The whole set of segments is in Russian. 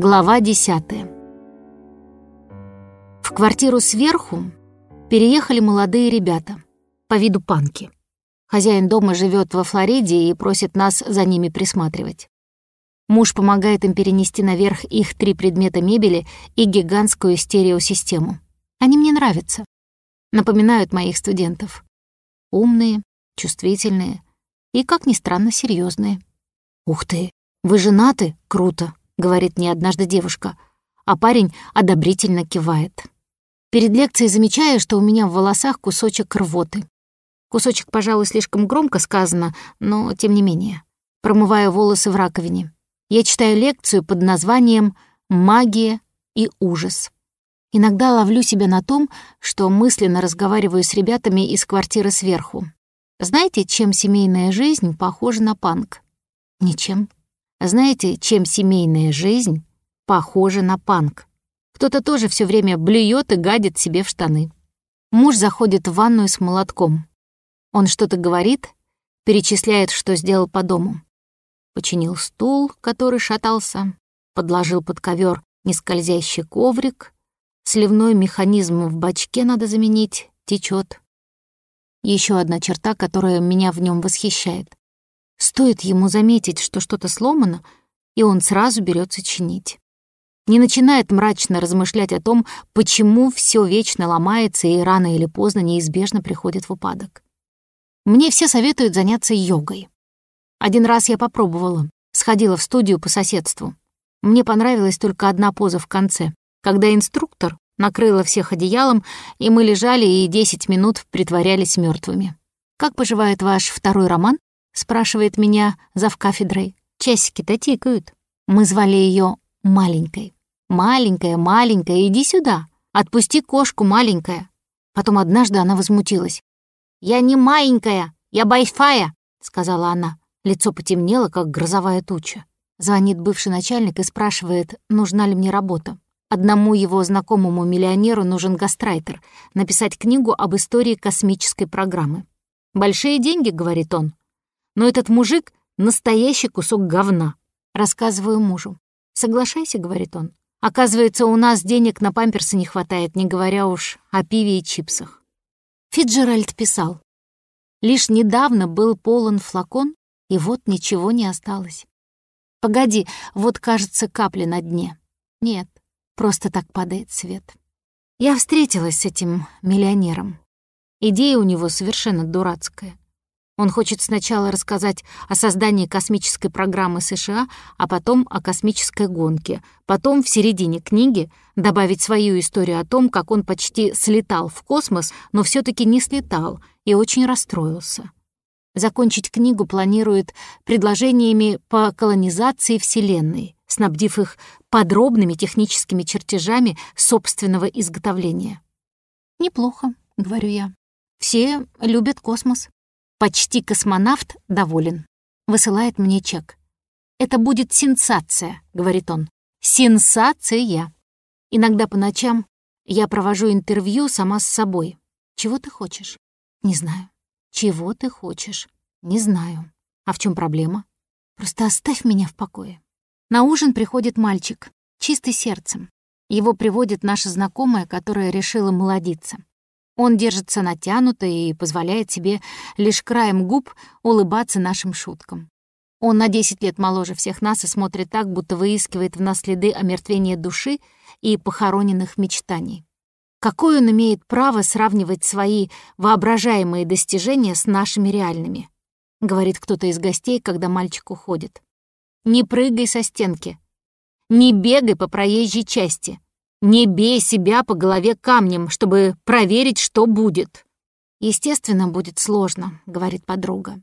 Глава 10. В квартиру сверху переехали молодые ребята, по виду панки. Хозяин дома живет во Флориде и просит нас за ними присматривать. Муж помогает им перенести наверх их три предмета мебели и гигантскую стереосистему. Они мне нравятся. Напоминают моих студентов. Умные, чувствительные и, как ни странно, серьезные. «Ух ты, вы женаты? Круто!» — говорит мне однажды девушка, а парень одобрительно кивает. Перед лекцией замечаю, что у меня в волосах кусочек рвоты. Кусочек, пожалуй, слишком громко сказано, но тем не менее. Промываю волосы в раковине. Я читаю лекцию под названием «Магия и ужас». Иногда ловлю себя на том, что мысленно разговариваю с ребятами из квартиры сверху. Знаете, чем семейная жизнь похожа на панк? Ничем. Знаете, чем семейная жизнь похожа на панк? Кто-то тоже все время блюет и гадит себе в штаны. Муж заходит в ванную с молотком. Он что-то говорит, перечисляет, что сделал по дому. Починил стул, который шатался, подложил под ковер нескользящий коврик, сливной механизм в бачке надо заменить, течет. Еще одна черта, которая меня в нем восхищает. Стоит ему заметить, что что-то сломано, и он сразу берется чинить. Не начинает мрачно размышлять о том, почему все вечно ломается и рано или поздно неизбежно приходит в упадок. Мне все советуют заняться йогой. Один раз я попробовала, сходила в студию по соседству. Мне понравилась только одна поза в конце, когда инструктор накрыла всех одеялом, и мы лежали и 10 минут притворялись мертвыми. «Как поживает ваш второй роман?» Спрашивает меня зав кафедрой. Часики-то тикают. Мы звали ее маленькой. Маленькая, маленькая, иди сюда. Отпусти кошку, маленькая. Потом однажды она возмутилась. «Я не маленькая, я байфая», — сказала она. Лицо потемнело, как грозовая туча. Звонит бывший начальник и спрашивает, нужна ли мне работа. Одному его знакомому миллионеру нужен гастрайтер, написать книгу об истории космической программы. «Большие деньги», — говорит он, но этот мужик — настоящий кусок говна. Рассказываю мужу. «Соглашайся», — говорит он. «Оказывается, у нас денег на памперсы не хватает, не говоря уж о пиве и чипсах». Фиджеральд писал. «Лишь недавно был полон флакон, и вот ничего не осталось. Погоди, вот, кажется, капля на дне. Нет, просто так падает свет». Я встретилась с этим миллионером. Идея у него совершенно дурацкая. Он хочет сначала рассказать о создании космической программы США, а потом о космической гонке. Потом, в середине книги, добавить свою историю о том, как он почти слетал в космос, но все таки не слетал и очень расстроился. Закончить книгу планирует предложениями по колонизации Вселенной, снабдив их подробными техническими чертежами собственного изготовления. «Неплохо», — говорю я. «Все любят космос». Почти космонавт доволен. Высылает мне чек. «Это будет сенсация», — говорит он. «Сенсация!» Иногда по ночам я провожу интервью сама с собой. «Чего ты хочешь?» «Не знаю». «Чего ты хочешь?» «Не знаю». «А в чем проблема?» «Просто оставь меня в покое». На ужин приходит мальчик, чистый сердцем. Его приводит наша знакомая, которая решила молодиться. Он держится натянуто и позволяет себе лишь краем губ улыбаться нашим шуткам. Он на 10 лет моложе всех нас и смотрит так, будто выискивает в нас следы омертвения души и похороненных мечтаний. Какое он имеет право сравнивать свои воображаемые достижения с нашими реальными? Говорит кто-то из гостей, когда мальчик уходит. Не прыгай со стенки. Не бегай по проезжей части. Не бей себя по голове камнем, чтобы проверить, что будет. Естественно, будет сложно, говорит подруга.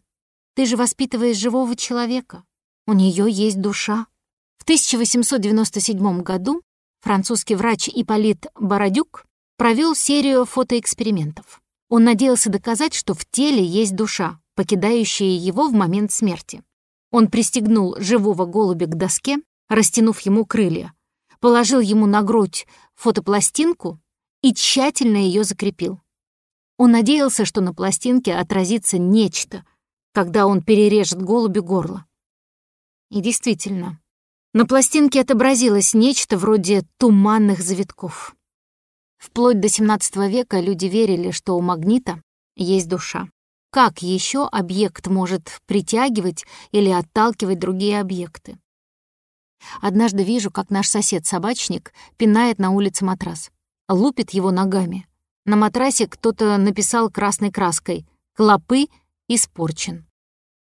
Ты же воспитываешь живого человека. У нее есть душа. В 1897 году французский врач Ипполит Бородюк провел серию фотоэкспериментов. Он надеялся доказать, что в теле есть душа, покидающая его в момент смерти. Он пристегнул живого голубя к доске, растянув ему крылья, положил ему на грудь фотопластинку и тщательно ее закрепил. Он надеялся, что на пластинке отразится нечто, когда он перережет голубю горло. И действительно, На пластинке отобразилось нечто вроде туманных завитков. Вплоть до XVII века люди верили, что у магнита есть душа. Как еще объект может притягивать или отталкивать другие объекты? Однажды вижу, как наш сосед-собачник пинает на улице матрас. Лупит его ногами. На матрасе кто-то написал красной краской «Клопы испорчен».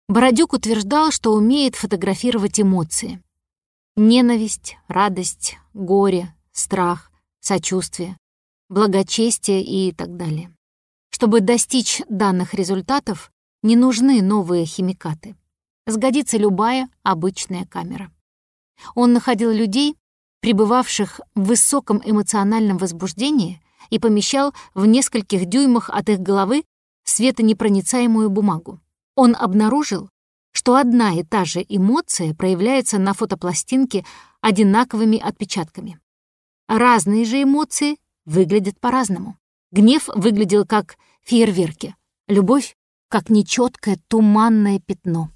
Бородюк утверждал, что умеет фотографировать эмоции. Ненависть, радость, горе, страх, сочувствие, благочестие и так далее. Чтобы достичь данных результатов, не нужны новые химикаты. Сгодится любая обычная камера. Он находил людей, пребывавших в высоком эмоциональном возбуждении, и помещал в нескольких дюймах от их головы светонепроницаемую бумагу. Он обнаружил, что одна и та же эмоция проявляется на фотопластинке одинаковыми отпечатками. Разные же эмоции выглядят по-разному. Гнев выглядел как фейерверки, любовь — как нечеткое туманное пятно.